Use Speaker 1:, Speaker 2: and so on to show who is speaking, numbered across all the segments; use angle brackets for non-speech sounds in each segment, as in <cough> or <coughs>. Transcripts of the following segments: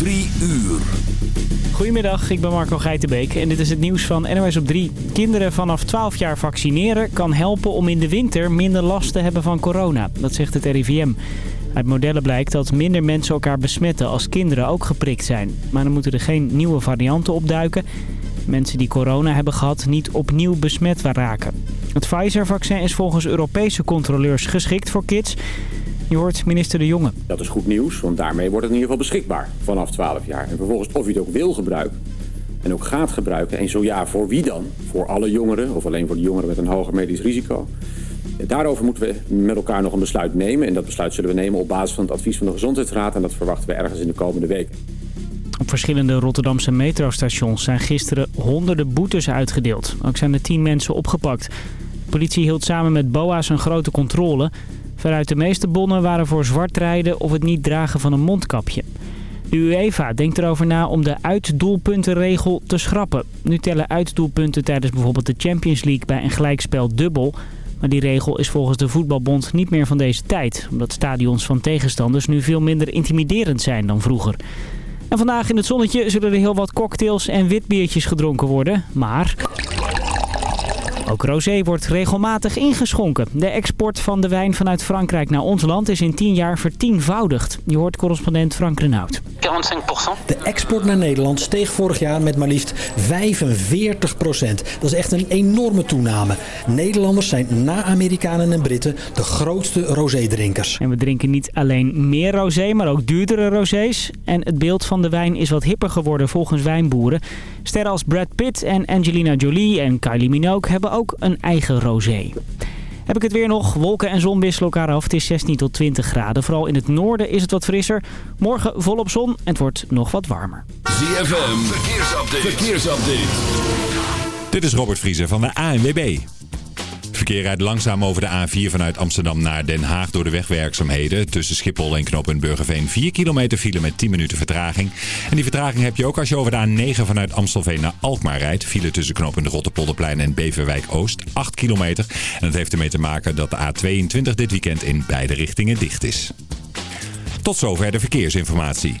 Speaker 1: Drie uur.
Speaker 2: Goedemiddag, ik ben Marco Geitenbeek en dit is het nieuws van NOS op 3. Kinderen vanaf 12 jaar vaccineren kan helpen om in de winter minder last te hebben van corona. Dat zegt het RIVM. Uit modellen blijkt dat minder mensen elkaar besmetten als kinderen ook geprikt zijn. Maar dan moeten er geen nieuwe varianten opduiken. Mensen die corona hebben gehad niet opnieuw besmet raken. Het Pfizer-vaccin is volgens Europese controleurs geschikt voor kids... Je hoort minister De Jonge.
Speaker 3: Dat is goed nieuws, want daarmee wordt het in ieder geval beschikbaar vanaf 12 jaar. En vervolgens of je het ook wil gebruiken en ook gaat gebruiken. En zo ja, voor wie dan? Voor alle jongeren of alleen voor de jongeren met een hoger medisch risico? Daarover moeten we met elkaar nog een besluit nemen. En dat besluit zullen we nemen op basis van het advies van de Gezondheidsraad. En dat verwachten we ergens in de komende weken.
Speaker 2: Op verschillende Rotterdamse metrostations zijn gisteren honderden boetes uitgedeeld. Ook zijn er tien mensen opgepakt. De politie hield samen met BOA's een grote controle... Veruit de meeste bonnen waren voor zwart rijden of het niet dragen van een mondkapje. De UEFA denkt erover na om de uitdoelpuntenregel te schrappen. Nu tellen uitdoelpunten tijdens bijvoorbeeld de Champions League bij een gelijkspel dubbel. Maar die regel is volgens de voetbalbond niet meer van deze tijd. Omdat stadions van tegenstanders nu veel minder intimiderend zijn dan vroeger. En vandaag in het zonnetje zullen er heel wat cocktails en witbiertjes gedronken worden. Maar... Ook rosé wordt regelmatig ingeschonken. De export van de wijn vanuit Frankrijk naar ons land is in 10 jaar vertienvoudigd. Je hoort correspondent Frank Renaud. 45%.
Speaker 4: De export naar Nederland steeg vorig jaar met maar liefst 45% Dat is echt een enorme toename. Nederlanders zijn na Amerikanen en Britten de grootste rosé-drinkers.
Speaker 2: En we drinken niet alleen meer rosé, maar ook duurdere rosés. En het beeld van de wijn is wat hipper geworden volgens wijnboeren. Sterren als Brad Pitt en Angelina Jolie en Kylie Minogue hebben ook een eigen rosé. Heb ik het weer nog. Wolken en zon wisselen elkaar af. Het is 16 tot 20 graden. Vooral in het noorden is het wat frisser. Morgen volop zon en het wordt nog wat warmer.
Speaker 1: ZFM, verkeersupdate. verkeersupdate.
Speaker 5: Dit is Robert Vriezer van de ANWB. Verkeer rijdt langzaam over de A4 vanuit Amsterdam naar Den Haag door de wegwerkzaamheden. Tussen Schiphol en knooppunt Burgerveen 4 kilometer file met 10 minuten vertraging. En die vertraging heb je ook als je over de A9 vanuit Amstelveen naar Alkmaar rijdt. File tussen knooppunt Rotterpolderplein en Beverwijk Oost 8 kilometer. En dat heeft ermee te maken dat de A22 dit weekend in beide richtingen dicht is. Tot zover de verkeersinformatie.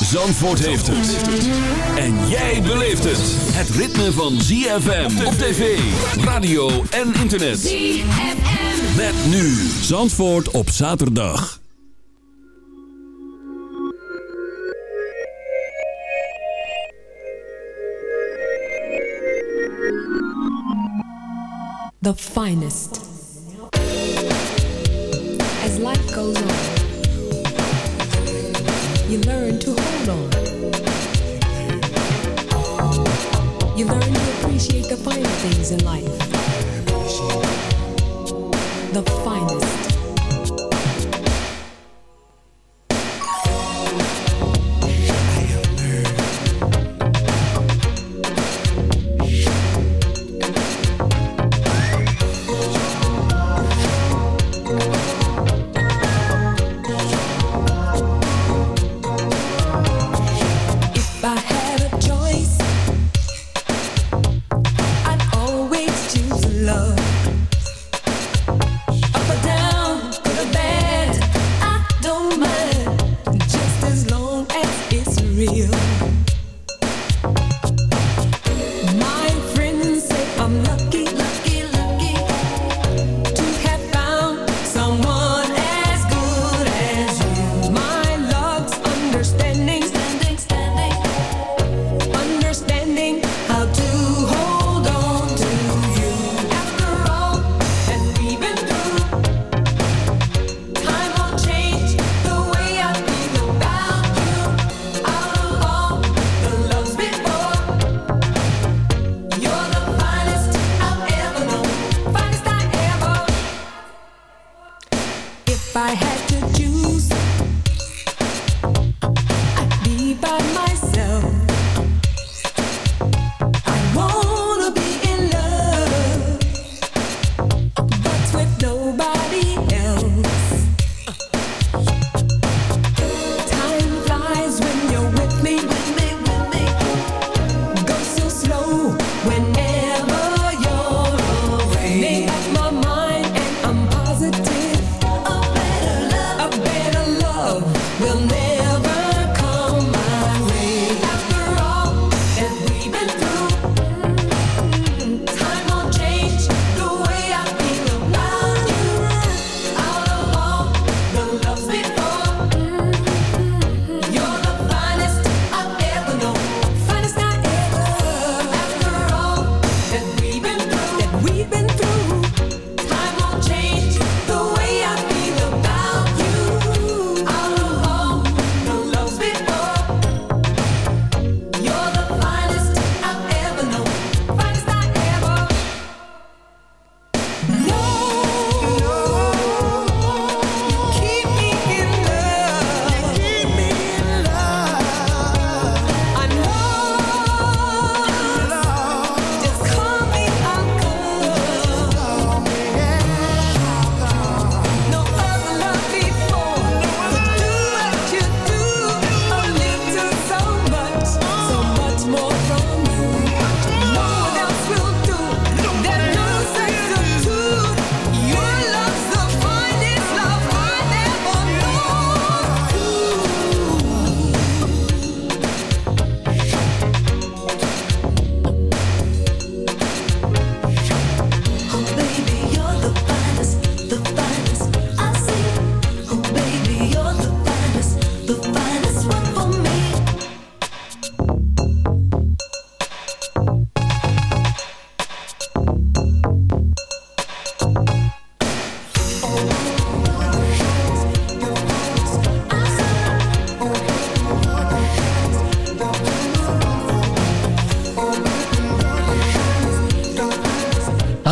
Speaker 1: Zandvoort heeft het. En jij beleeft het. Het ritme van ZFM op tv, radio en internet. ZFM. Met nu Zandvoort op zaterdag.
Speaker 6: The finest. As life goes on. You learn to hold on. You learn to appreciate the finer things in life. The finest.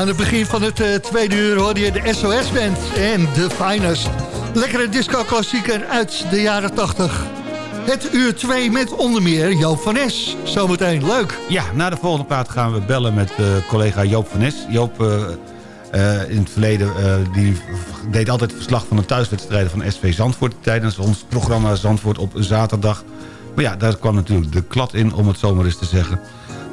Speaker 7: Het begin van het uh, tweede uur hoorde je de SOS-band en The Finest. Lekkere disco-klassieker uit de jaren 80. Het uur 2 met onder meer Joop van Nes. Zometeen, leuk.
Speaker 8: Ja, na de volgende plaat gaan we bellen met uh, collega Joop van Nes. Joop... Uh, in het verleden die deed altijd verslag van de thuiswedstrijden van SV Zandvoort... tijdens ons programma Zandvoort op zaterdag. Maar ja, daar kwam natuurlijk de klad in, om het zomaar eens te zeggen.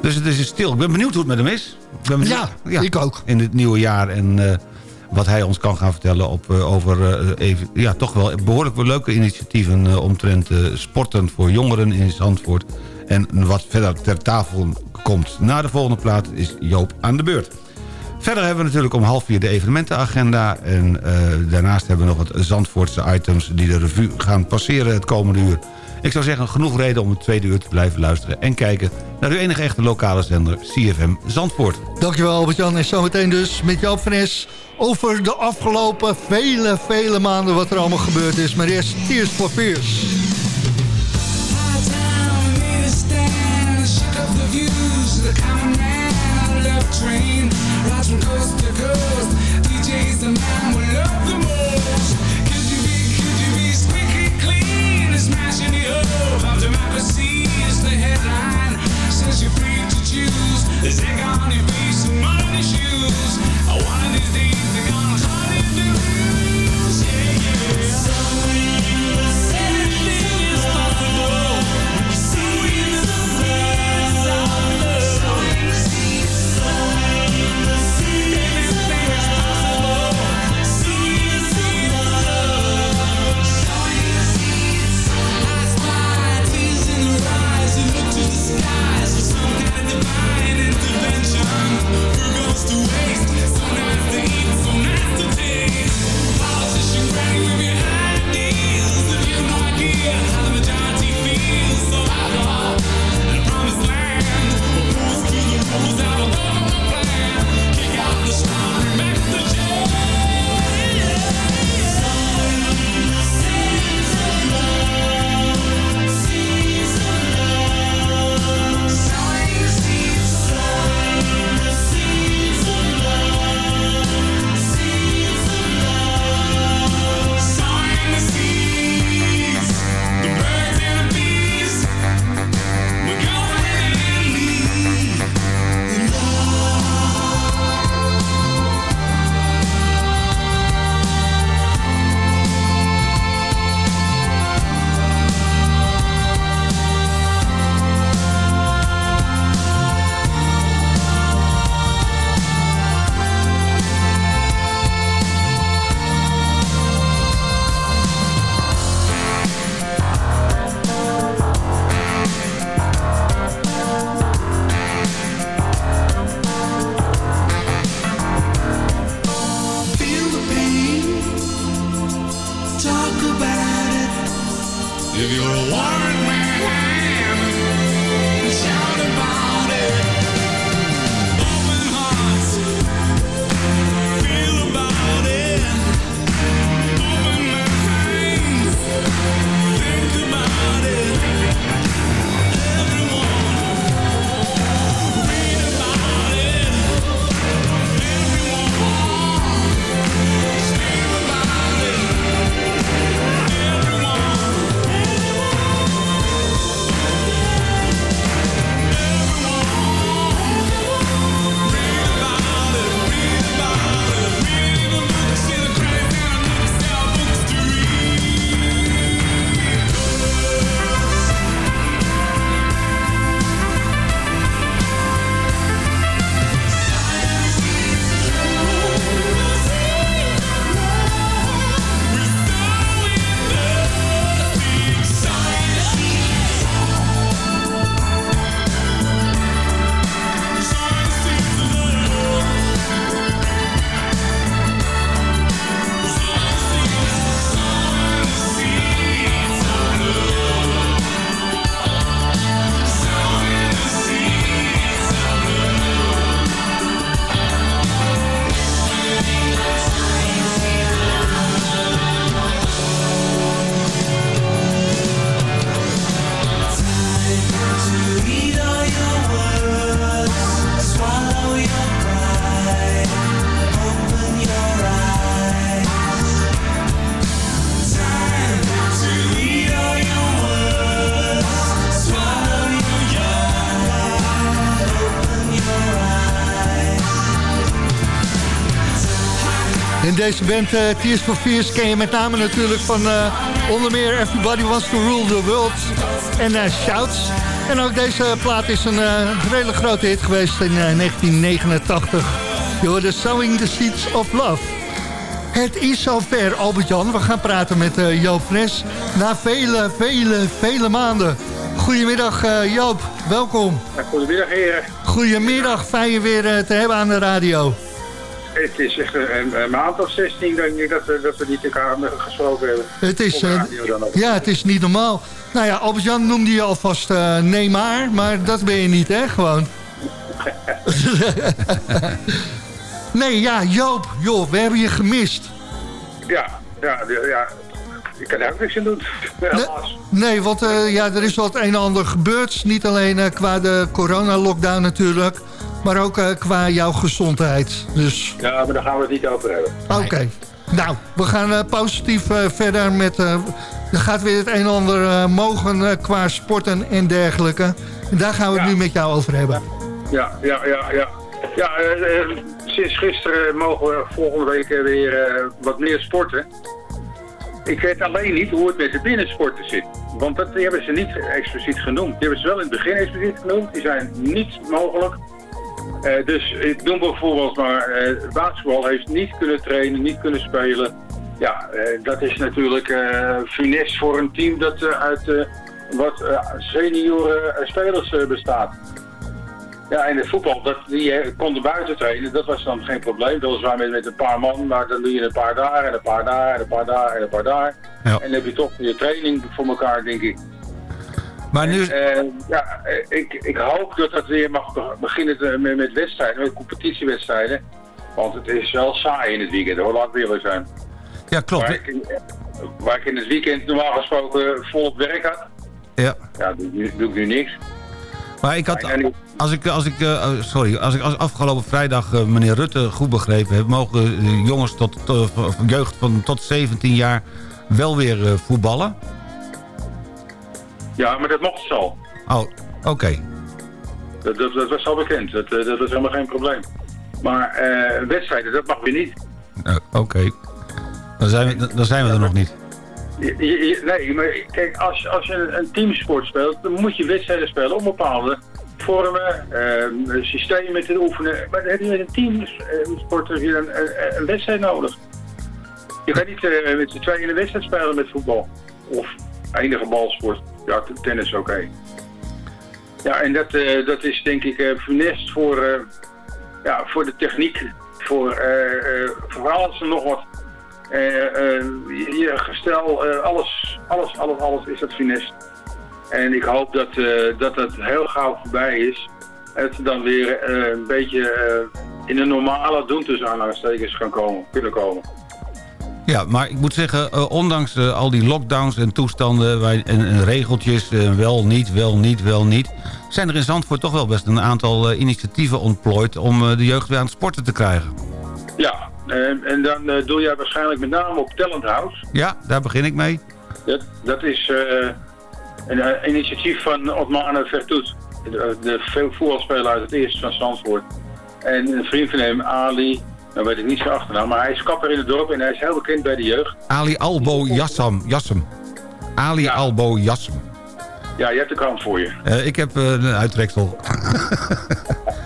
Speaker 8: Dus het is stil. Ik ben benieuwd hoe het met hem is. Ik ben
Speaker 7: ja, ja, ik ook.
Speaker 8: In het nieuwe jaar en uh, wat hij ons kan gaan vertellen op, uh, over uh, even, ja, toch wel behoorlijk leuke initiatieven omtrent sporten voor jongeren in Zandvoort. En wat verder ter tafel komt. Na de volgende plaat is Joop aan de beurt. Verder hebben we natuurlijk om half vier de evenementenagenda. En daarnaast hebben we nog wat Zandvoortse items die de revue gaan passeren het komende uur. Ik zou zeggen, genoeg reden om het tweede uur te blijven luisteren... en kijken naar uw enige echte lokale zender, CFM Zandvoort.
Speaker 7: Dankjewel Albert-Jan. En zometeen dus met Joop van Es over de afgelopen vele, vele maanden... wat er allemaal gebeurd is. Maar eerst Tears for Fears. Zeg aan
Speaker 9: uw deze band eh, Tears for Fears ken je met name natuurlijk van eh, onder meer Everybody Wants to Rule the World en eh, Shouts. En ook deze plaat is een redelijk grote hit geweest in eh, 1989. Je hoorde Sowing the Seeds of Love. Het is zover, Albert-Jan. We gaan praten met Joop Fres na vele, vele, vele maanden. Goedemiddag Joop, welkom.
Speaker 10: Goedemiddag heren.
Speaker 9: Goedemiddag, fijn je weer te hebben aan de radio.
Speaker 10: Het is echt een, een maand of 16 denk ik dat we, dat we niet elkaar gesproken hebben.
Speaker 9: Het is, eh, ja, het is niet normaal. Nou ja, Albert-Jan noemde je alvast eh Neymar, maar dat ben je niet, hè? Gewoon. <laughs> nee, ja, Joop, joh, we hebben je gemist.
Speaker 10: Ja, ja, ja. Ik kan daar ook niks aan doen.
Speaker 9: Nee, want eh, ja, er is het een en ander gebeurd. Niet alleen eh, qua de corona-lockdown natuurlijk, maar ook eh, qua jouw gezondheid. Dus
Speaker 10: Ja, maar daar gaan we het niet over hebben.
Speaker 9: Oké. Nou, we gaan eh, positief eh, verder met... eh, er gaat weer het een en ander eh, mogen eh, qua sporten en dergelijke. En daar gaan we het nu met jou over hebben.
Speaker 10: Ja, ja, ja, ja. Ja, sinds gisteren mogen we volgende week weer eh, wat meer sporten. Ik weet alleen niet hoe het met de binnensporten zit. Want dat hebben ze niet expliciet genoemd. Die hebben ze wel in het begin expliciet genoemd. Die zijn niet mogelijk. Eh, dus ik noem bijvoorbeeld maar, eh, basketbal heeft niet kunnen trainen, niet kunnen spelen. Ja, eh, dat is natuurlijk eh funest voor een team dat uit wat senioren spelers bestaat. Ja, en het voetbal, dat, die eh, konden buiten trainen, dat was dan geen probleem. Weliswaar met, met een paar man, maar dan doe je een paar daar en een paar daar en een paar daar en een paar daar.
Speaker 8: Ja.
Speaker 10: En dan heb je toch je training voor elkaar, denk ik.
Speaker 8: Maar nu...
Speaker 10: Eh, ja, eh, ik, ik hoop dat dat weer mag be- beginnen te- met, met wedstrijden, met competitiewedstrijden. Want het is wel saai in het weekend, hoor, laat eerlijk zijn.
Speaker 8: Ja, klopt.
Speaker 10: Waar ik, in, waar ik in het weekend normaal gesproken volop werk had,
Speaker 8: Ja.
Speaker 10: ja, doe, doe ik nu niks.
Speaker 8: Maar ik had, als ik, als ik, eh, sorry, als ik als afgelopen vrijdag eh, meneer Rutte goed begrepen heb, mogen eh, jongens tot, jeugd van tot 17 jaar wel weer voetballen.
Speaker 10: Ja, maar dat mocht ze al.
Speaker 8: Oh, oké.
Speaker 10: Dat, dat, dat was al bekend, dat, dat was helemaal geen probleem. Maar wedstrijden, dat mag weer niet.
Speaker 8: Oké. Dan, zijn we, dan zijn we er nog niet.
Speaker 10: Nee, maar kijk, als, als je een, teamsport speelt, dan moet je wedstrijden spelen om bepaalde vormen, eh, systemen te oefenen. Maar dan heb je met een teamsport heb een, een, wedstrijd nodig. Je gaat niet eh, met z'n tweeën een wedstrijd spelen met voetbal. Of enige balsport. Ja, tennis oké. Ja, en dat, eh, dat is denk ik eh funest voor, ja, voor de techniek. Voor, voor alles en nog wat. Eh, eh, je gestel, eh, alles Alles, alles, alles is dat finesse. En ik hoop dat, dat het heel gauw voorbij is. Dat ze dan weer een beetje in een normale doen tussen aanhalingstekens gaan komen, kunnen komen.
Speaker 8: Ja, maar ik moet zeggen, ondanks al die lockdowns en toestanden waar- en, en regeltjes, wel, niet, wel, niet, wel, niet... zijn er in Zandvoort toch wel best een aantal initiatieven ontplooid... om de jeugd weer aan het sporten te krijgen.
Speaker 10: Ja, en, en dan eh, doe jij waarschijnlijk met name op Talent House.
Speaker 8: Ja, daar begin ik mee.
Speaker 10: Dat, dat is eh, een eh, initiatief van Otmane Vertoet. De, de voetbalspeler uit het eerste van Zandvoort. En een vriend van hem, Ali, dan weet ik niet zijn achternaam, maar hij is kapper in het dorp en hij is heel bekend bij de jeugd.
Speaker 8: Ali Albo Jassam. Jassem. Ali Albo Jassem.
Speaker 10: Ja, je hebt de kant voor je.
Speaker 8: Ik heb een uittreksel. <laughs>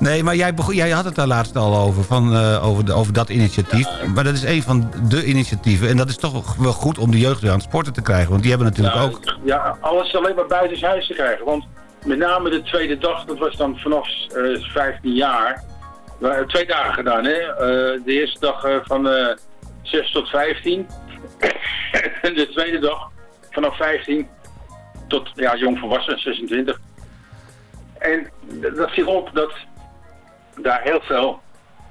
Speaker 8: nee, maar jij, begon, jij had het daar laatst al over, van, eh, over, de, over dat initiatief. Maar dat is een van de initiatieven. En dat is toch wel goed om de jeugd weer aan het sporten te krijgen. Want die hebben natuurlijk
Speaker 10: ja,
Speaker 8: ook...
Speaker 10: Ja, alles alleen maar buitenshuis te krijgen. Want met name de tweede dag, dat was dan vanaf eh 15 jaar. We hebben twee dagen gedaan, hè. Eh, de eerste dag eh, van eh 6 tot 15. <laughs> en de tweede dag vanaf 15 tot ja, jong volwassen, 26. En dat viel op dat daar heel veel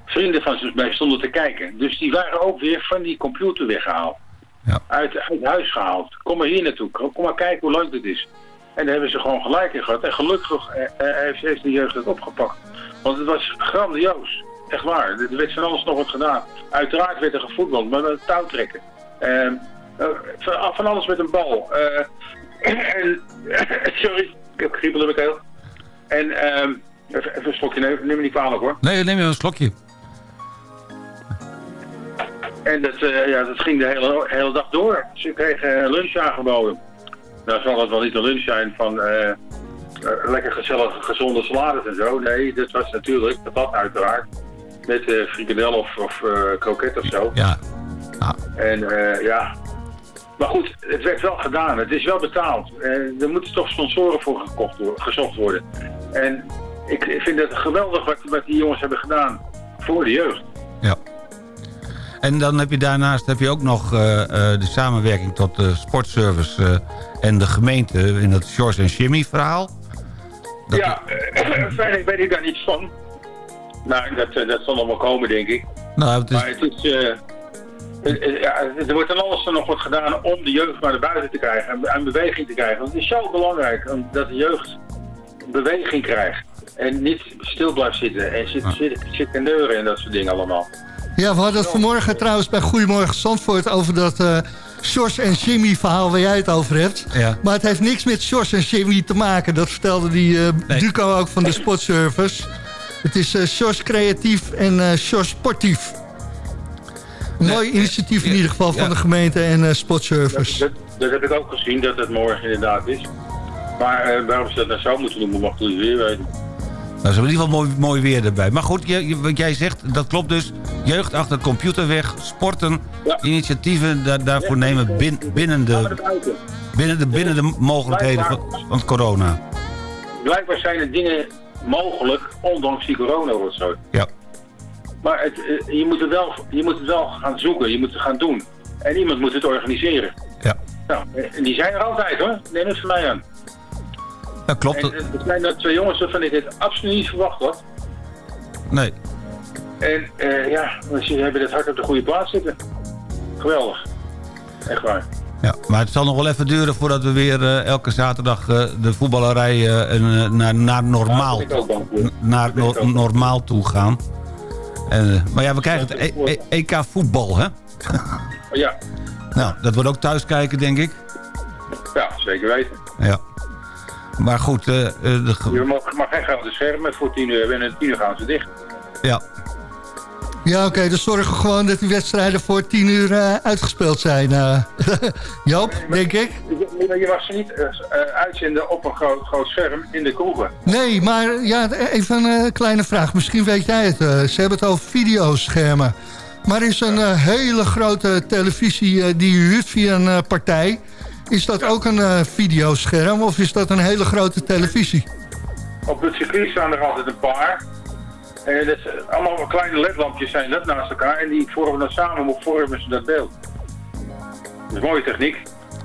Speaker 10: vrienden van ze mee stonden te kijken. Dus die waren ook weer van die computer weggehaald. Uit, uit huis gehaald. Kom maar hier naartoe. Kom maar kijken hoe leuk dit is. En daar hebben ze gewoon gelijk in gehad. En gelukkig eh, eh, heeft, heeft de jeugd het opgepakt. Want het was grandioos. Echt waar. Er werd van alles nog wat gedaan. Uiteraard werd er gevoetbald, maar met touwtrekken. Ehm, eh, van, alles met een bal. Eh, <clears throat> en, <coughs> sorry, ik heb kriebel in mijn keel. En ehm, even, even een slokje, neem, neem me niet kwalijk hoor.
Speaker 8: Nee, neem je een slokje.
Speaker 10: En dat, eh, ja, dat ging de hele, hele dag door. Ze kregen eh, lunch aangeboden. Nou zal het wel niet een lunch zijn van eh, lekker gezellige gezonde salades en zo. Nee, dat was natuurlijk debat uiteraard. Met eh frikandel of, of kroket of zo.
Speaker 8: Ja.
Speaker 10: En ja, maar goed, het werd wel gedaan. Het is wel betaald. Er moeten toch sponsoren voor gekocht worden, gezocht worden. En ik, ik vind het geweldig wat, wat die jongens hebben gedaan voor de jeugd.
Speaker 8: En dan heb je daarnaast heb je ook nog eh, eh, de samenwerking tot de sportservice eh, en de gemeente in het George en Jimmy verhaal.
Speaker 10: Ja, verder weet ik daar niets van. Nou, dat, dat zal nog wel komen, denk ik.
Speaker 8: Nou, het is,
Speaker 10: Maar het is... ja, er wordt dan alles er nog wat gedaan om de jeugd naar de buiten te krijgen en, en beweging te krijgen. Want het is zo belangrijk dat de jeugd beweging krijgt. En niet stil blijft zitten en zit, zit, zit en neuren en dat soort dingen allemaal.
Speaker 9: Ja, we hadden het vanmorgen trouwens bij Goedemorgen Zandvoort... over dat eh Sjors en Jimmy verhaal waar jij het over hebt.
Speaker 8: Ja.
Speaker 9: Maar het heeft niks met Sjors en Jimmy te maken. Dat vertelde die eh Duco ook van de Sportservice. Het is eh Sjors creatief en eh Sjors sportief. Een mooi initiatief in ieder geval van de gemeente en eh Sportservice.
Speaker 10: Dat, dat heb ik ook gezien, dat het morgen inderdaad is. Maar waarom ze dat nou zo moeten doen, mag ik weer weten.
Speaker 8: Nou, ze hebben in ieder geval mooi, mooi weer erbij. Maar goed, je, je- wat jij zegt, dat klopt dus. Jeugd achter de computer weg, sporten, initiatieven daar, daarvoor nemen bin- binnen, de, binnen, de, binnen de mogelijkheden van, van corona.
Speaker 10: Blijkbaar zijn er dingen mogelijk, ondanks die corona of zo.
Speaker 8: Ja.
Speaker 10: Maar het, eh, je, moet het wel, je moet het wel gaan zoeken, je moet het gaan doen. En iemand moet het organiseren.
Speaker 8: Ja.
Speaker 10: Nou, en die zijn er altijd hoor, neem het van mij aan.
Speaker 8: Dat klopt.
Speaker 10: En eh, er zijn dat twee jongens waarvan ik het absoluut niet verwacht had.
Speaker 8: Nee.
Speaker 10: En eh, ja, ze hebben het hart op de goede plaats zitten. Geweldig. Echt waar.
Speaker 8: Ja, maar het zal nog wel even duren voordat we weer eh, elke zaterdag de voetballerij naar, naar normaal, naar no- normaal toe gaan. En, maar ja, we krijgen het E- E- EK voetbal, hè?
Speaker 10: Ja, <laughs>
Speaker 8: Nou, dat wordt ook thuis kijken, denk ik.
Speaker 10: ja, zeker weten.
Speaker 8: Ja. Maar goed, eh, eh, de,
Speaker 10: Je mag, mag geen grote schermen voor 10 uur en 10 uur gaan ze dicht.
Speaker 8: ja.
Speaker 9: Ja, oké, dus zorgen gewoon dat die wedstrijden voor tien uur eh, uitgespeeld zijn. eh. <laughs> Joop, denk ik.
Speaker 10: Je, je mag ze niet eh, eh, uitzenden op een groot, groot scherm in de kroegen.
Speaker 9: Nee, maar ja, even een eh, kleine vraag. Misschien weet jij het. eh, ze hebben het over videoschermen. Maar is een eh, hele grote televisie eh, die je huurt via een eh, partij... is dat ook een eh, videoscherm of is dat een hele grote televisie?
Speaker 10: Op het circuit staan er altijd een paar. En dat is, eh, allemaal kleine ledlampjes zijn dat naast elkaar. En die vormen dan samen, vormen ze dat beeld. Dat is mooie techniek.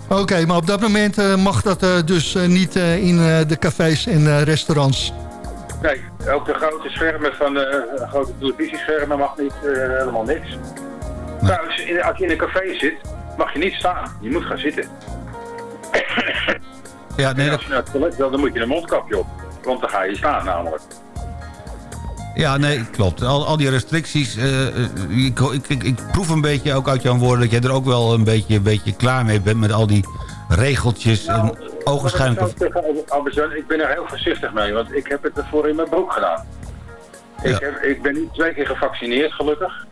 Speaker 9: Oké, maar op dat moment eh, mag dat dus niet in de cafés en restaurants.
Speaker 10: Nee, ook de grote schermen van de grote televisieschermen mag niet, helemaal niks. In, als je in een café zit, mag je niet staan. Je moet gaan zitten. <laughs>
Speaker 8: Ja, nee,
Speaker 10: en als je naar het toilet wil, dan moet je een mondkapje op. Want dan ga je staan namelijk.
Speaker 8: ja, nee, klopt. Al, al die restricties, eh, eh, ik, ik, ik, ik proef een beetje ook uit jouw woorden... dat jij er ook wel een beetje, een beetje klaar mee bent met al die regeltjes en ogenschijnlijke...
Speaker 10: Ik ben er heel voorzichtig mee, want ik heb het ervoor in mijn broek gedaan.
Speaker 8: Ja.
Speaker 10: Ik, heb, ik ben niet twee keer gevaccineerd, gelukkig.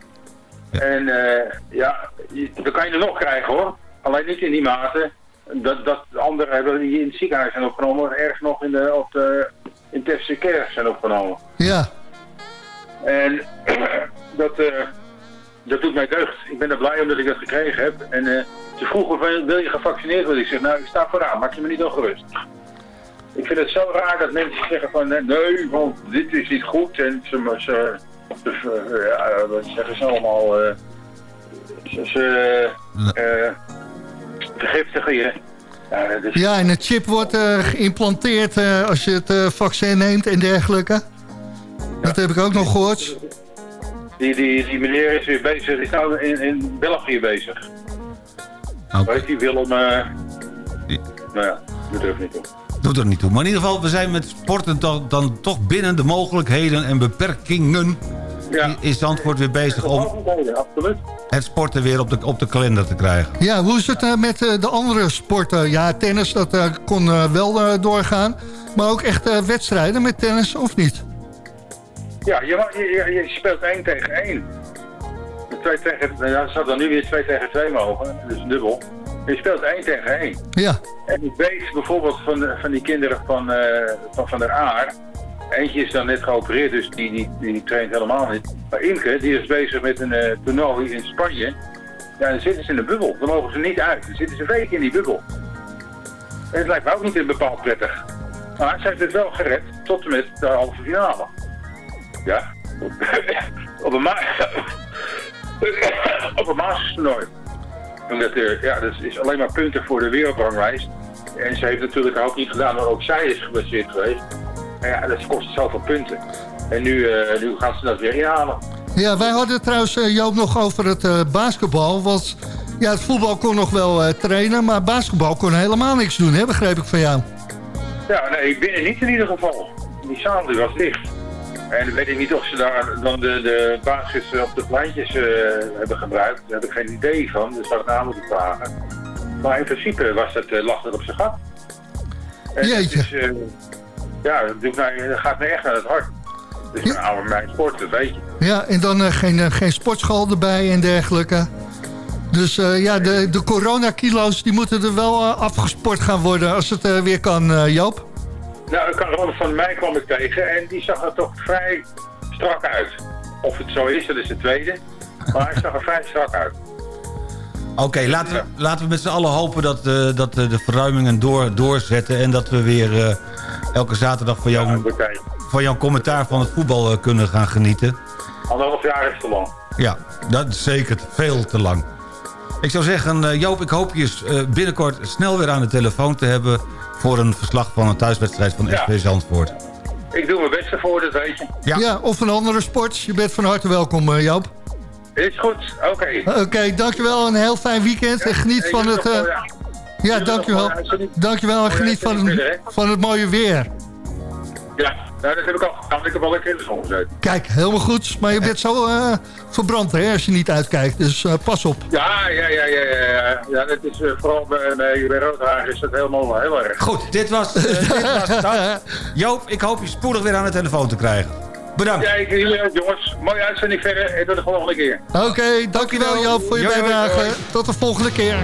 Speaker 10: En eh, ja, dan kan je er nog krijgen hoor. Alleen niet in die mate dat, dat anderen hebben die in het ziekenhuis zijn opgenomen, of ergens nog in de, op de intensive care zijn opgenomen.
Speaker 9: Ja,
Speaker 10: En <clears throat> dat, eh, dat doet mij deugd. Ik ben er blij omdat ik dat gekregen heb. En eh, ze vroegen, van, wil je gevaccineerd worden? Ik zeg, nou, ik sta vooraan, maak je me niet ongerust. Ik vind het zo raar dat mensen zeggen van, nee, want dit is niet goed. En ze, ze, ze eh, ja, wat zeggen ze allemaal, ze, ze vergiftigen je. Ja, is-
Speaker 9: ja en het chip wordt eh, geïmplanteerd eh, als je het eh, vaccin neemt en dergelijke. Dat heb ik ook nog gehoord.
Speaker 10: Die, die, die meneer is weer bezig, die is nou in, in België bezig.
Speaker 8: Oké.
Speaker 10: Weet je, Willem... eh
Speaker 8: Die-
Speaker 10: nou ja, doet er niet toe.
Speaker 8: Doet er niet toe. Maar in ieder geval, we zijn met sporten dan, dan toch binnen de mogelijkheden en beperkingen...
Speaker 10: Ja.
Speaker 8: is Zandvoort weer bezig om het sporten weer op de, op de kalender te krijgen.
Speaker 9: Ja, hoe is het eh, met eh, de andere sporten? Ja, tennis, dat eh, kon wel doorgaan. Maar ook echt eh, wedstrijden met tennis, of niet?
Speaker 10: Ja, je, je, je, je speelt één tegen één. Twee tegen, nou ja, het zou dan nu weer twee tegen twee mogen, dus dubbel. Je speelt één tegen één.
Speaker 9: Ja,
Speaker 10: En ik weet bijvoorbeeld van, van die kinderen van, eh, van Van der Aar. Eentje is dan net geopereerd, dus die, die, die traint helemaal niet. Maar Imke, die is bezig met een eh, toernooi in Spanje. Ja, dan zitten ze in de bubbel. Dan mogen ze niet uit. Dan zitten ze een week in die bubbel. En het lijkt me ook niet bepaald prettig. Maar ze heeft het wel gered tot en met de halve finale. Ja. <laughs> op een ma <laughs> op een masterstoernooi. Omdat er, ja, dat is alleen maar punten voor de wereldranglijst. En ze heeft natuurlijk ook niet gedaan, maar ook zij is geblesseerd geweest. En ja, dat kost zoveel punten. En nu, eh, nu gaan ze dat weer inhalen.
Speaker 9: ja wij hadden trouwens, eh, Joop, nog over het eh, basketbal. Want ja, het voetbal kon nog wel trainen, maar basketbal kon helemaal niks doen, hè, begreep ik van jou.
Speaker 10: Ja, nee, binnen niet in ieder geval. Die zaal die was dicht. En dan weet ik niet of ze daar dan de, de basis op de pleintjes hebben gebruikt. Daar heb ik geen idee van, dus ik na moeten vragen. Maar in principe was dat, lag dat op zijn gat. En
Speaker 9: Jeetje.
Speaker 10: Ja, dat, doet mij, dat gaat me echt naar het hart. Het is een oude mijn sport, dat weet je.
Speaker 9: Ja, en dan eh, geen, eh, geen sportschool erbij en dergelijke. Dus eh, ja, de, de coronakilo's die moeten er wel afgesport gaan worden als het weer kan, Joop.
Speaker 10: Nou, een kameraad van mij kwam ik tegen en die zag er toch vrij strak uit. Of het zo is, dat is de tweede. Maar hij zag er vrij strak uit.
Speaker 8: Oké, laten, we, laten we met z'n allen hopen dat, eh, dat eh, de verruimingen door, doorzetten... en dat we weer eh, elke zaterdag van, jou, van jouw commentaar van het voetbal kunnen gaan genieten.
Speaker 10: Anderhalf jaar is te lang.
Speaker 8: Ja, dat is zeker veel te lang. Ik zou zeggen, eh, Joop, ik hoop je eh, binnenkort snel weer aan de telefoon te hebben... voor een verslag van een thuiswedstrijd van
Speaker 10: Ja.
Speaker 8: SV Zandvoort.
Speaker 10: Ik doe mijn best ervoor, dat weet je.
Speaker 8: Ja.
Speaker 9: Ja. of een andere sport. Je bent van harte welkom, eh, Joop.
Speaker 10: Is goed, oké.
Speaker 9: Oké, dankjewel. Een heel fijn weekend. en geniet van het... eh,
Speaker 10: wel, ja.
Speaker 9: dankjewel. Dankjewel en geniet van,
Speaker 10: hè?
Speaker 9: van het mooie weer.
Speaker 10: Ja, nou, dat heb ik al gedaan. Ik heb al lekker in de zon gezeten.
Speaker 9: Kijk, helemaal goed. Maar je bent zo eh, verbrand hè, als je niet uitkijkt. Dus eh, pas op.
Speaker 10: Ja, ja, ja, ja, ja. ja. Ja, dat is eh, vooral bij, bij, Roodhagen is dat helemaal heel erg.
Speaker 8: Goed, dit was, dit was dat. <laughs> Joop, ik hoop je spoedig weer aan de telefoon te krijgen. Bedankt.
Speaker 10: Ja, jullie ook, jongens. Mooie uitzending verder en tot de volgende keer.
Speaker 9: Oké, dankjewel Joop voor je bijdrage. Tot de volgende keer.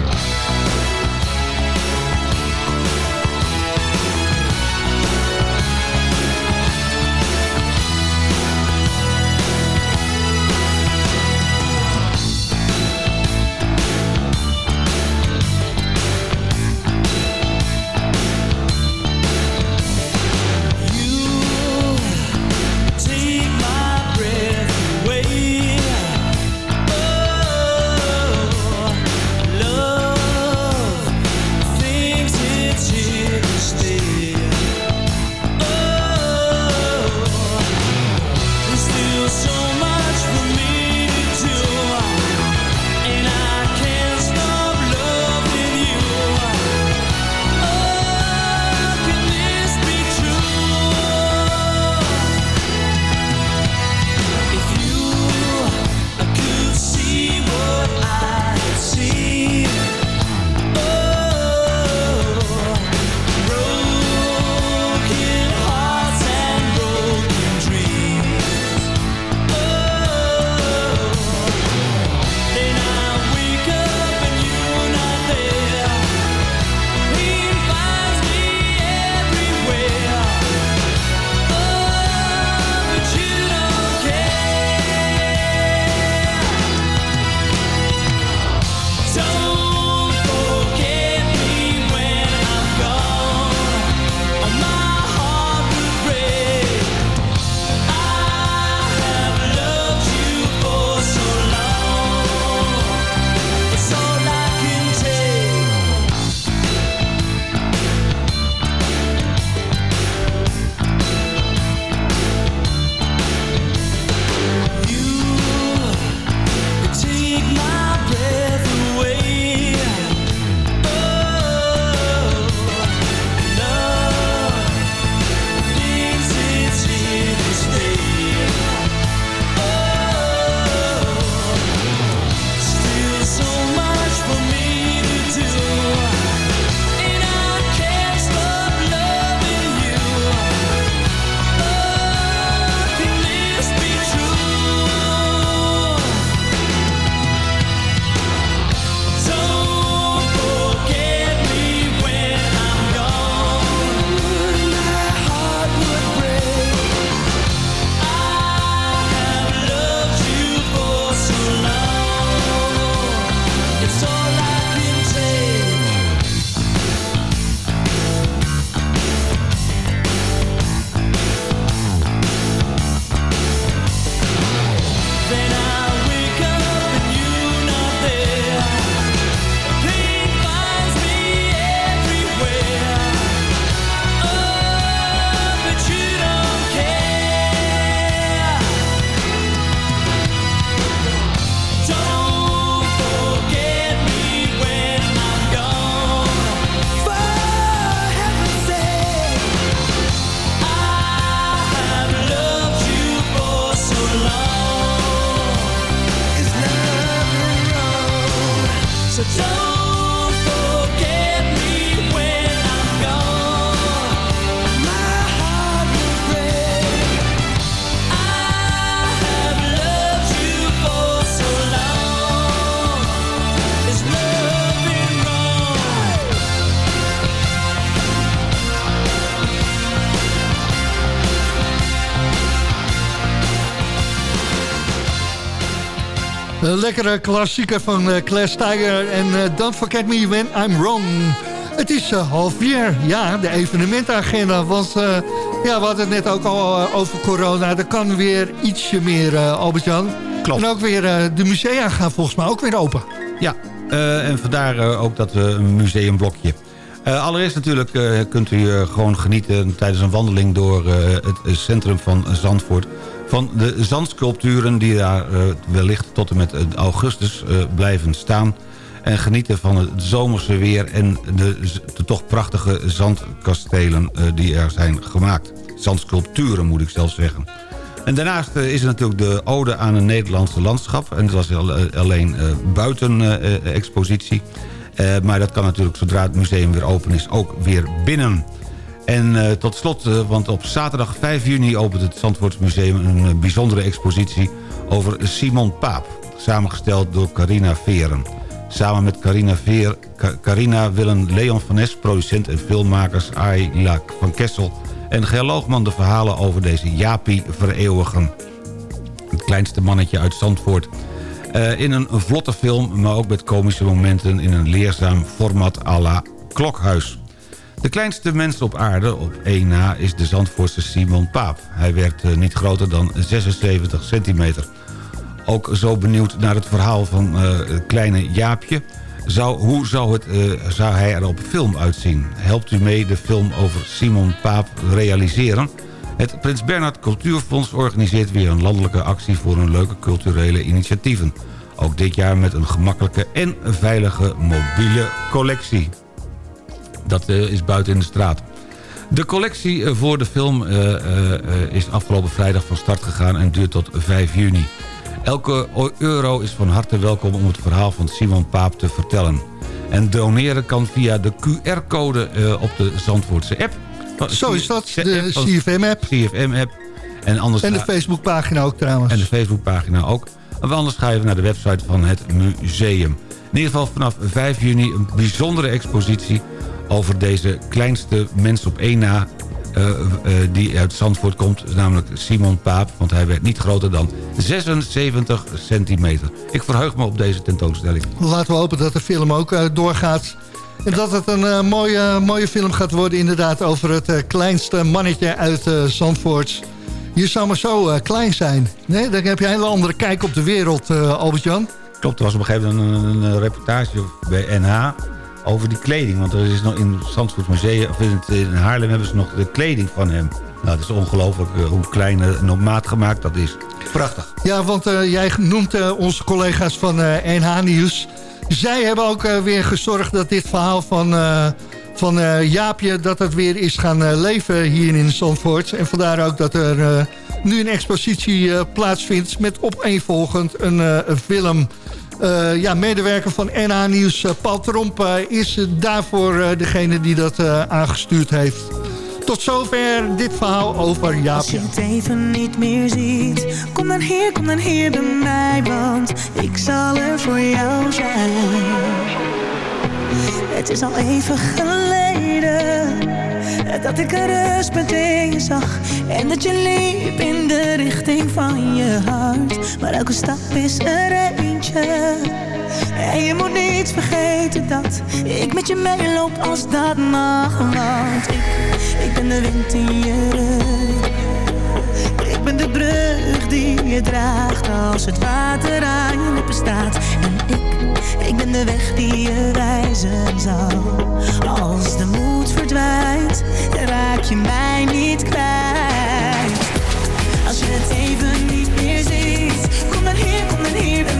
Speaker 9: Lekkere klassieker van uh, Claire Steiger en uh, Don't Forget Me When I'm Wrong. Het is uh, half vier, ja, de evenementagenda. Want uh, ja, we hadden het net ook al over corona. Er kan weer ietsje meer, Albert-Jan.
Speaker 8: Klopt.
Speaker 9: En ook weer de musea gaan volgens mij ook weer open.
Speaker 8: Ja, en vandaar ook dat we een museumblokje. Allereerst natuurlijk kunt u gewoon genieten tijdens een wandeling door het centrum van Zandvoort van de zandsculpturen die daar wellicht tot en met augustus blijven staan. En genieten van het zomerse weer en de, de toch prachtige zandkastelen die er zijn gemaakt. Zandsculpturen moet ik zelf zeggen. En daarnaast is er natuurlijk de ode aan een Nederlandse landschap. En dat was alleen buiten expositie. Maar dat kan natuurlijk zodra het museum weer open is ook weer binnen. En uh, tot slot, uh, want op zaterdag 5 juni opent het Zandvoortsmuseum... een uh, bijzondere expositie over Simon Paap. Samengesteld door Carina Veren. Samen met Carina, Veer, Carina willen Leon van Nes, producent en filmmakers... Ayla van Kessel en Ger Loogman de verhalen over deze Japi vereeuwigen. Het kleinste mannetje uit Zandvoort... in een vlotte film, maar ook met komische momenten... in een leerzaam format à la Klokhuis. De kleinste mens op aarde, op één na, is de Zandvoortse Simon Paap. Hij werd uh, niet groter dan 76 centimeter. Ook zo benieuwd naar het verhaal van uh, kleine Jaapje. Zou, hoe zou, het, zou hij er op film uitzien? Helpt u mee de film over Simon Paap realiseren? Het Prins Bernhard Cultuurfonds organiseert weer een landelijke actie... voor een leuke culturele initiatieven. Ook dit jaar met een gemakkelijke en veilige mobiele collectie. Dat uh, is buiten in de straat. De collectie uh, voor de film uh, is afgelopen vrijdag van start gegaan en duurt tot 5 juni. Elke euro is van harte welkom om het verhaal van Simon Paap te vertellen. En doneren kan via de QR-code op de Zandvoortse app.
Speaker 9: Zo is dat, de CFM-app.
Speaker 8: CFM-app. En, anders
Speaker 9: en de Facebookpagina ook trouwens.
Speaker 8: En de Facebookpagina ook. Of anders ga je naar de website van het museum. In ieder geval vanaf 5 juni een bijzondere expositie over deze kleinste mens op één na... Uh, uh, die uit Zandvoort komt, namelijk Simon Paap. Want hij werd niet groter dan 76 centimeter. Ik verheug me op deze tentoonstelling.
Speaker 9: Laten we hopen dat de film ook uh, doorgaat. En dat het een mooie, mooie film gaat worden inderdaad... over het kleinste mannetje uit Zandvoort. Je zou maar zo klein zijn. Nee, dan heb je een hele andere kijk op de wereld, Albert-Jan.
Speaker 8: Klopt, er was op een gegeven moment een, een reportage bij NH over die kleding. Want er is nog in het Zandvoort Museum, of in, in Haarlem hebben ze nog de kleding van hem. Nou, het is ongelooflijk uh, hoe klein en op maat gemaakt dat is. Prachtig.
Speaker 9: Ja, want uh, jij noemt uh, onze collega's van NH Nieuws. Zij hebben ook weer gezorgd dat dit verhaal van, van Jaapje... dat het weer is gaan leven hier in Zandvoort. En vandaar ook dat er nu een expositie plaatsvindt... met opeenvolgend een, film... Ja, medewerker van NA Nieuws, Paul Tromp, is daarvoor degene die dat aangestuurd heeft. Tot zover dit verhaal over Jaapje.
Speaker 11: Als je het even niet meer ziet, kom dan hier, kom dan hier bij mij, want ik zal er voor jou zijn. Het is al even geleden dat ik een rust meteen zag En dat je liep in de richting van je hart Maar elke stap is er eentje En je moet niet vergeten dat Ik met je meeloop als dat mag Want ik, ik ben de wind in je rug Ik ben de brug die je draagt Als het water aan je lippen staat En ik ik ben de weg die je wijzen zal. Als de moed verdwijnt, raak je mij niet kwijt. Als je het even niet meer ziet, kom dan hier, kom dan hier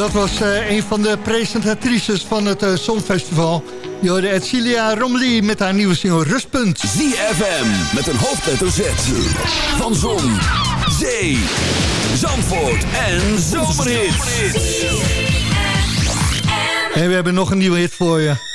Speaker 12: Dat was eh, een van de presentatrices van het eh, Songfestival. Je hoorde Edcilia Romley met haar nieuwe single Rustpunt.
Speaker 1: ZFM met een hoofdletter Z. Van Zon, Zee, Zandvoort en Zomerhits.
Speaker 12: En we hebben nog een nieuwe hit voor je.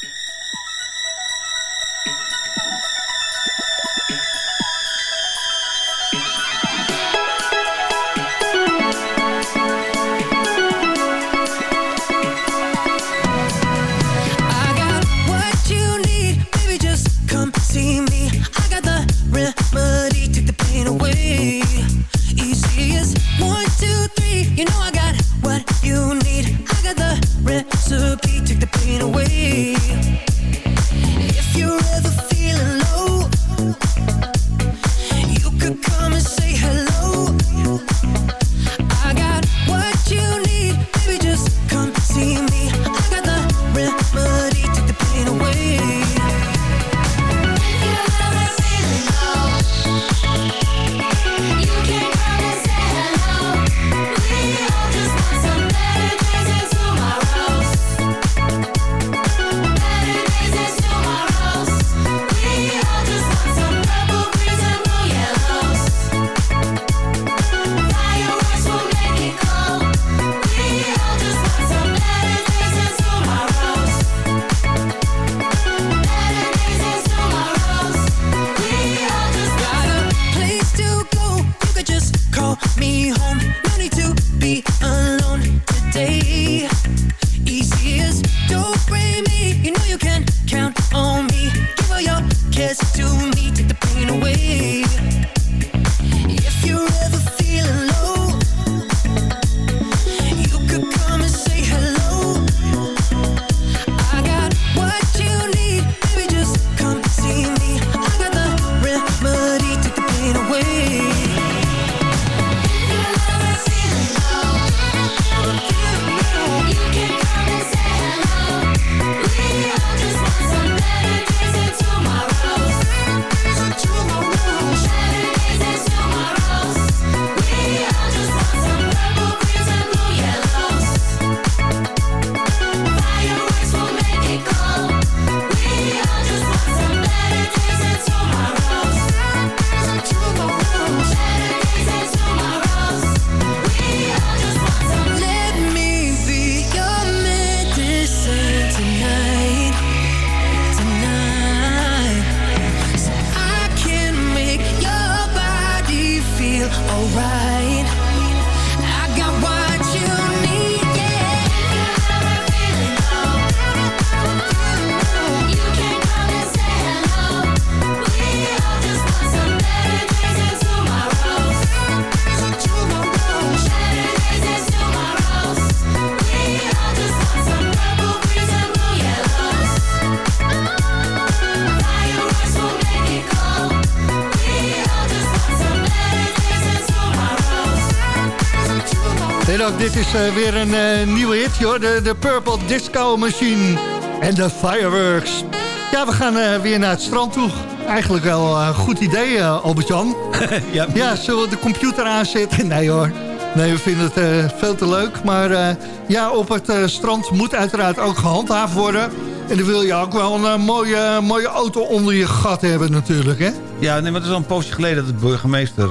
Speaker 12: Dit is eh, weer een eh, nieuwe hit, hoor. De, de Purple Disco Machine en de Fireworks. Ja, we gaan eh, weer naar het strand toe. Eigenlijk wel een goed idee, Albert-Jan. <laughs>
Speaker 8: ja.
Speaker 12: ja, zullen we de computer aanzetten? <laughs> Nee hoor. Nee, we vinden het veel te leuk. Maar ja, op het strand moet uiteraard ook gehandhaafd worden.
Speaker 9: En dan wil je ook wel een mooie, mooie auto onder je gat hebben natuurlijk, hè?
Speaker 8: Ja, nee, maar het is al een poosje geleden dat de burgemeester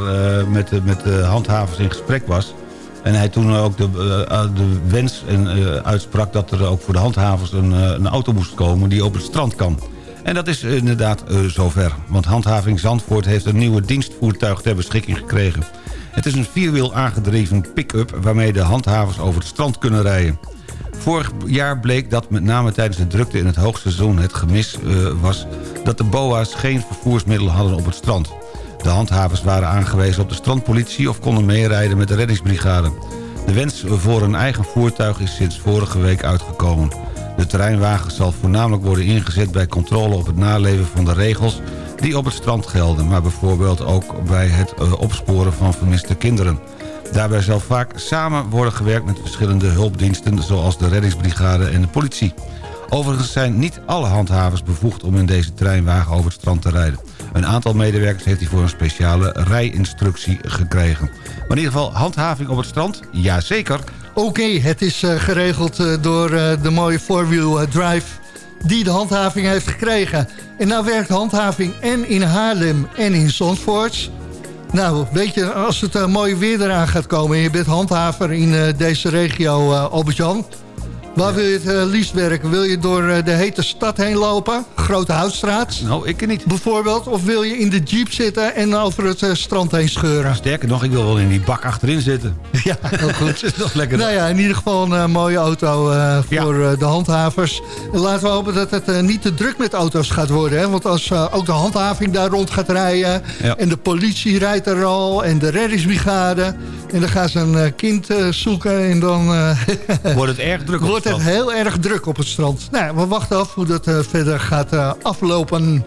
Speaker 8: met, met de handhavers in gesprek was. En hij toen ook de, eh, de wens en, eh, uitsprak dat er ook voor de handhavers een, eh, een auto moest komen die op het strand kan. En dat is inderdaad eh, zover. Want Handhaving Zandvoort heeft een nieuwe dienstvoertuig ter beschikking gekregen. Het is een vierwiel aangedreven pick-up waarmee de handhavers over het strand kunnen rijden. Vorig jaar bleek dat met name tijdens de drukte in het hoogseizoen het gemis eh, was... dat de BOA's geen vervoersmiddelen hadden op het strand. De handhavers waren aangewezen op de strandpolitie of konden meerijden met de reddingsbrigade. De wens voor een eigen voertuig is sinds vorige week uitgekomen. De terreinwagen zal voornamelijk worden ingezet bij controle op het naleven van de regels die op het strand gelden... maar bijvoorbeeld ook bij het eh, opsporen van vermiste kinderen. Daarbij zal vaak samen worden gewerkt met verschillende hulpdiensten... zoals de reddingsbrigade en de politie. Overigens zijn niet alle handhavers bevoegd om in deze treinwagen over het strand te rijden. Een aantal medewerkers heeft hiervoor een speciale rijinstructie gekregen. Maar in ieder geval handhaving op het strand, jazeker.
Speaker 9: Oké, het is eh, geregeld eh, door eh, de mooie four-wheel drive die de handhaving heeft gekregen. En nou werkt handhaving en in Haarlem en in Zandvoort. Nou, weet je, als het mooi weer eraan gaat komen... en je bent handhaver in deze regio, Albert-Jan... Waar wil je het uh, liefst werken? Wil je door uh, de hete stad heen lopen? Grote Houtstraat?
Speaker 8: Nou, ik niet.
Speaker 9: Bijvoorbeeld. Of wil je in de jeep zitten en over het uh, strand heen scheuren?
Speaker 8: Sterker nog, ik wil wel in die bak achterin zitten. <laughs>
Speaker 9: Ja, heel <laughs> goed.
Speaker 8: dat is nog lekker.
Speaker 9: Nou ja, in ieder geval een mooie auto voor ja. de handhavers. En laten we hopen dat het niet te druk met auto's gaat worden. Hè? Want als ook de handhaving daar rond gaat rijden... Ja. en de politie rijdt er al en de reddingsbrigade... en dan gaan ze een kind zoeken en dan... <laughs>
Speaker 8: wordt het erg druk op
Speaker 9: wordt het heel erg druk op het strand. Nou, we wachten af hoe dat uh, verder gaat uh, aflopen.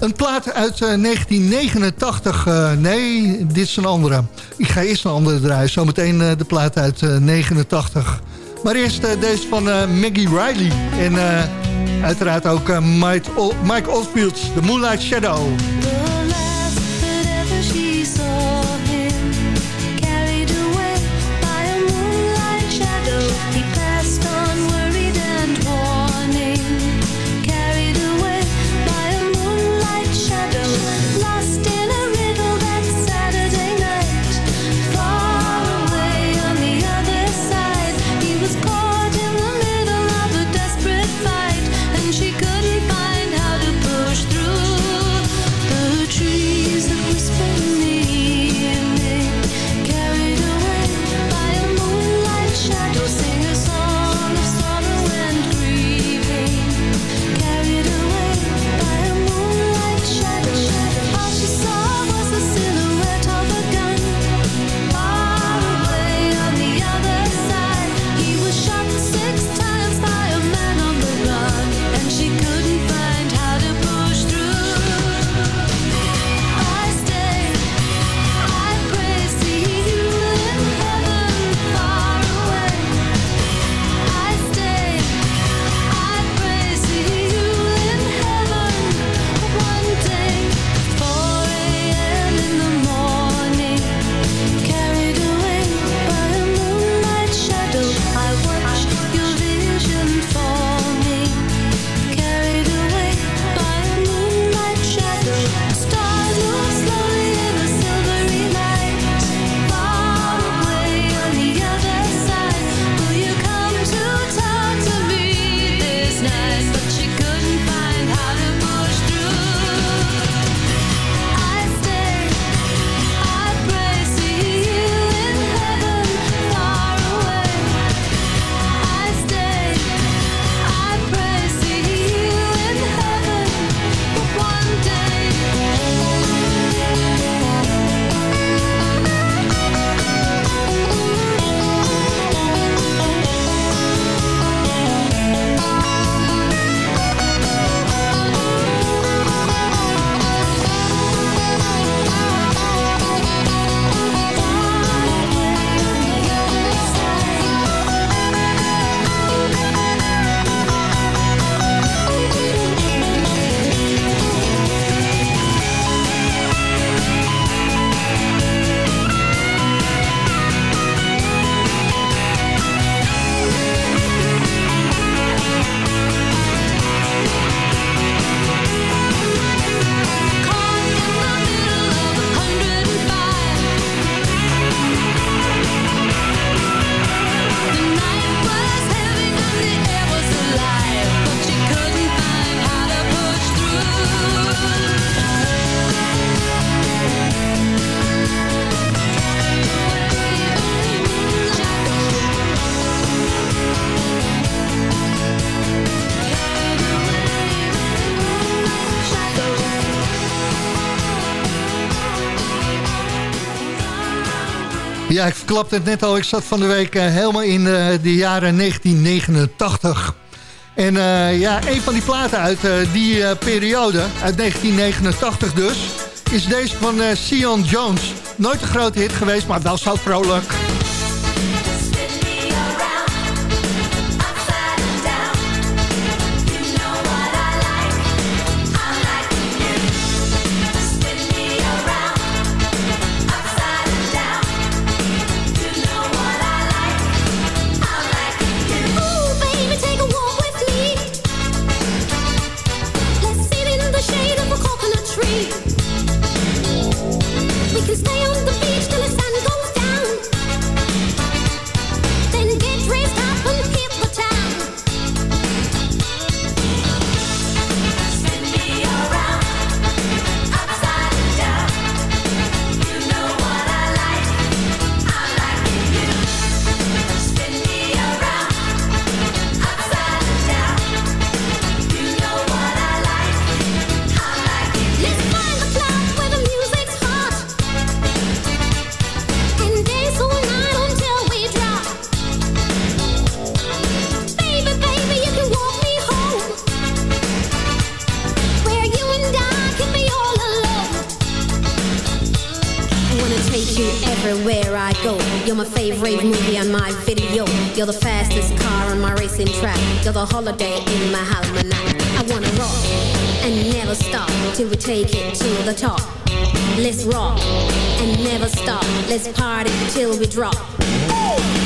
Speaker 9: Een plaat uit uh, 1989. eh, nee, dit is een andere. Ik ga eerst een andere draaien. Zometeen de plaat uit 89. Maar eerst deze van Maggie Riley. En uiteraard ook Mike, Mike Oldfield, The Moonlight Shadow. Verklapte het net al. Ik zat van de week eh, helemaal in eh, de jaren 1989. En eh, ja, een van die platen uit die periode, uit 1989 dus... is deze van Sion Jones. Nooit een grote hit geweest, maar wel zo vrolijk.
Speaker 13: Racing track. You're the holiday in my almanac. I wanna rock and never stop till we take it to the top. Let's rock and never stop. Let's party till we drop. Spin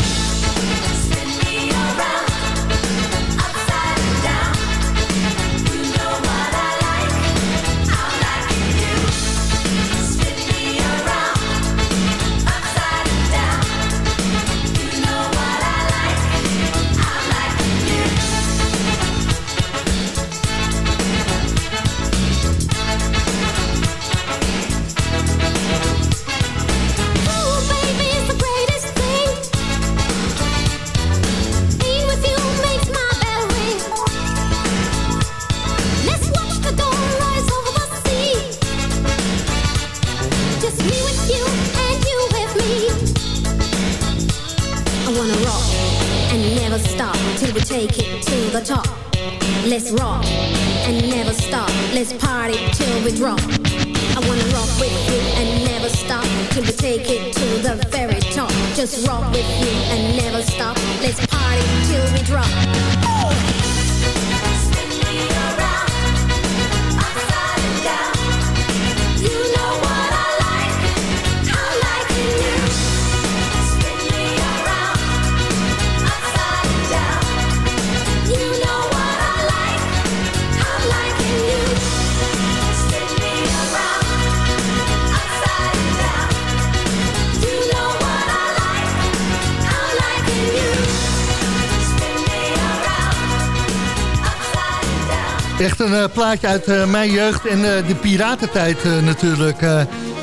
Speaker 9: Echt een eh, plaatje uit eh, mijn jeugd en eh, de piratentijd natuurlijk.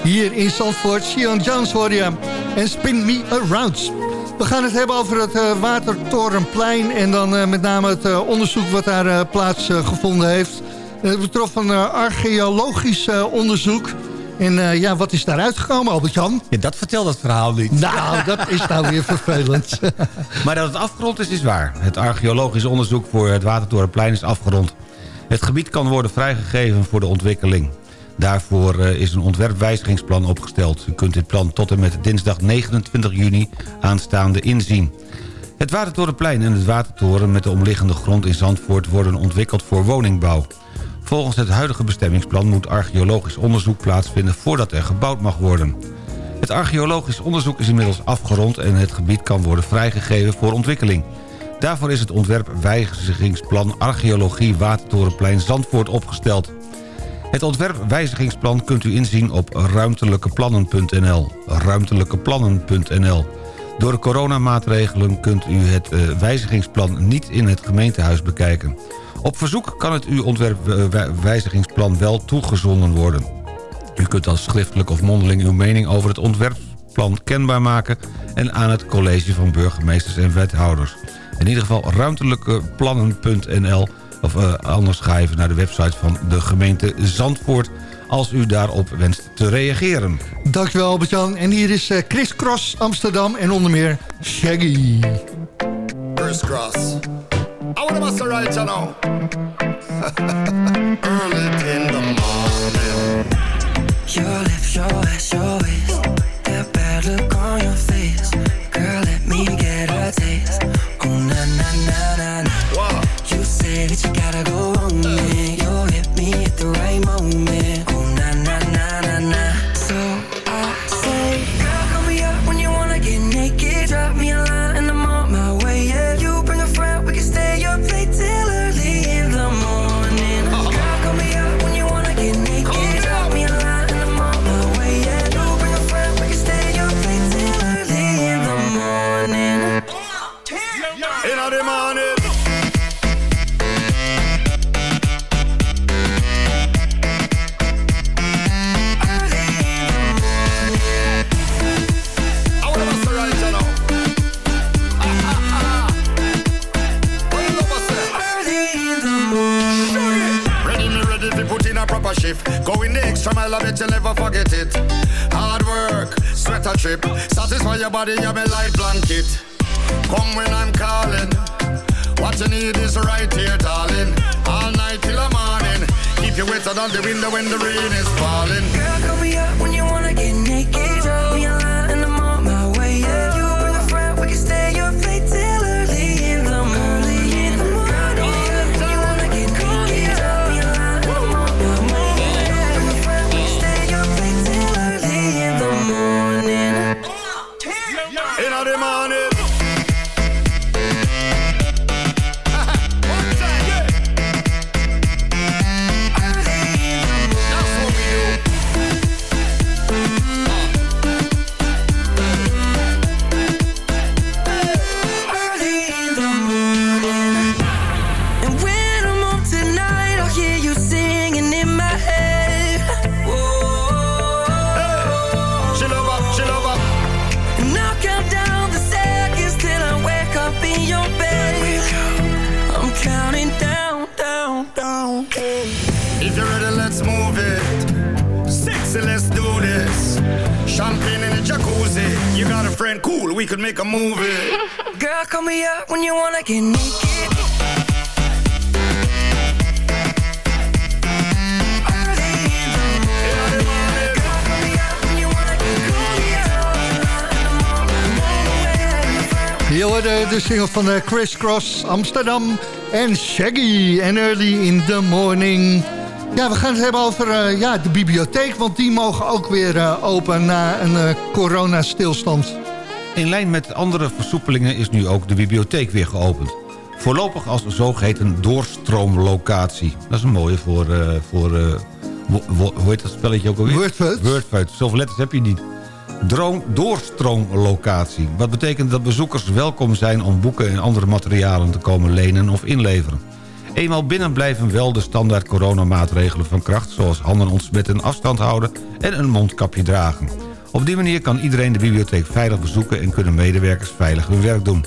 Speaker 9: hier in Zandvoort. Sion Jones hoor je. En Spin Me Around. We gaan het hebben over het Watertorenplein. En dan met name het onderzoek wat daar plaatsgevonden heeft. Het betrof een archeologisch onderzoek. En ja, wat is daaruit gekomen, Albert-Jan?
Speaker 8: Ja, dat vertelt het verhaal niet.
Speaker 9: Nou, dat is nou weer vervelend. <laughs>
Speaker 8: Maar dat het afgerond is, is waar. Het archeologisch onderzoek voor het Watertorenplein is afgerond. Het gebied kan worden vrijgegeven voor de ontwikkeling. Daarvoor eh, is een ontwerpwijzigingsplan opgesteld. U kunt dit plan tot en met dinsdag 29 juni aanstaande inzien. Het Watertorenplein en het Watertoren met de omliggende grond in Zandvoort... worden ontwikkeld voor woningbouw. Volgens het huidige bestemmingsplan moet archeologisch onderzoek plaatsvinden... voordat er gebouwd mag worden. Het archeologisch onderzoek is inmiddels afgerond... en het gebied kan worden vrijgegeven voor ontwikkeling. Daarvoor is het ontwerpwijzigingsplan Archeologie Watertorenplein Zandvoort opgesteld. Het ontwerpwijzigingsplan kunt u inzien op ruimtelijkeplannen.nl. Ruimtelijkeplannen.nl. Door de coronamaatregelen kunt u het eh, wijzigingsplan niet in het gemeentehuis bekijken. Op verzoek kan het uw ontwerpwijzigingsplan wel toegezonden worden. U kunt dan schriftelijk of mondeling uw mening over het ontwerpplan kenbaar maken... en aan het college van burgemeesters en wethouders. In ieder geval ruimtelijkeplannen.nl of eh, anders ga even naar de website van de gemeente Zandvoort. als u daarop wenst te reageren.
Speaker 9: Dankjewel Albert-Jan. En hier is eh, Chris Cross Amsterdam en onder meer Shaggy.
Speaker 14: Chris Cross. I want to right you know. <laughs> Early in the morning.
Speaker 12: Your lips, your ass, your waist. That bad look on your face. Girl, let me get that you gotta go
Speaker 14: extra mile, I bet you never forget it. Hard work, sweat a trip. Satisfy your body, you're my light blanket. Come when I'm calling. What you need is right here, darling. All night till the morning. Keep you wetter than the window when the rain is falling.
Speaker 12: Girl, call me up when you wanna get naked.
Speaker 14: Could make a movie. <laughs>
Speaker 12: Girl, call me up when you wanna get naked.
Speaker 9: Je hoorde de single van eh, Chris Cross, Amsterdam en Shaggy en Early in the Morning. Ja, we gaan het hebben over eh, ja, de bibliotheek, want die mogen ook weer eh, open na een eh, coronastilstand.
Speaker 8: In lijn met andere versoepelingen is nu ook de bibliotheek weer geopend. Voorlopig als zogeheten doorstroomlocatie. Dat is een mooie voor... eh, voor wo- hoe heet dat spelletje ook alweer?
Speaker 9: Wordfeud.
Speaker 8: Wordfeud. Zoveel letters heb je niet. Droom, doorstroomlocatie. Wat betekent dat bezoekers welkom zijn om boeken en andere materialen te komen lenen of inleveren. Eenmaal binnen blijven wel de standaard coronamaatregelen van kracht... zoals handen ontsmetten, afstand houden en een mondkapje dragen. Op die manier kan iedereen de bibliotheek veilig bezoeken... en kunnen medewerkers veilig hun werk doen.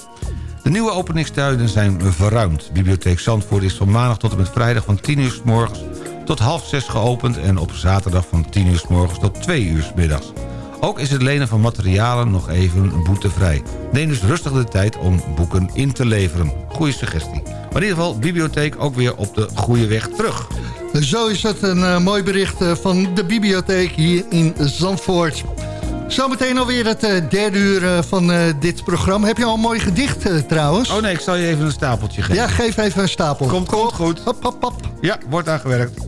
Speaker 8: De nieuwe openingstijden zijn verruimd. Bibliotheek Zandvoort is van maandag tot en met vrijdag van 10 uur s morgens tot half 6 geopend... en op zaterdag van 10 uur s morgens tot 2 uur s middags. Ook is het lenen van materialen nog even boetevrij. Neem dus rustig de tijd om boeken in te leveren. Goeie suggestie. Maar in ieder geval, bibliotheek ook weer op de goede weg terug.
Speaker 9: Zo is het een eh, mooi bericht eh, van de bibliotheek hier in Zandvoort. Zometeen alweer het eh, derde uur eh, van eh, dit programma. Heb je al een mooi gedicht trouwens?
Speaker 8: Oh nee, ik zal je even een stapeltje geven.
Speaker 9: Ja, geef even een stapel.
Speaker 8: Komt goed, goed.
Speaker 9: Hop, hop, hop.
Speaker 8: Ja, wordt aan gewerkt.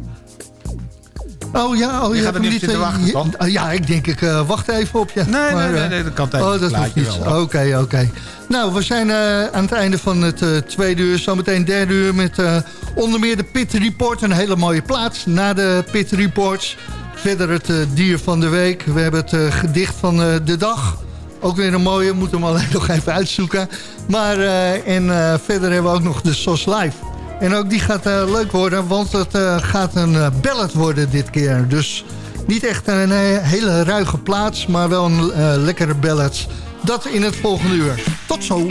Speaker 9: Oh ja, oh,
Speaker 8: Je gaat
Speaker 9: hebt
Speaker 8: er niet zitten wachten,
Speaker 9: je- ja, ik denk ik wacht even op je.
Speaker 8: Nee, nee,
Speaker 9: eh,
Speaker 8: nee, nee, dat kan tijdens
Speaker 9: Oh, dat hoeft niet. Oké, oké. Nou, we zijn aan het einde van het tweede uur. Zometeen derde uur met onder meer de Pit Report. Een hele mooie plaats na de Pit Reports. Verder het eh, dier van de week. We hebben het eh, gedicht van eh, de dag. Ook weer een mooie, moeten we hem alleen <laughs> nog even uitzoeken. Maar, en verder hebben we ook nog de SOS Live. En ook die gaat leuk worden, want het gaat een ballad worden dit keer. Dus niet echt een hele ruige plaats, maar wel een lekkere ballad. Dat in het volgende uur. Tot zo.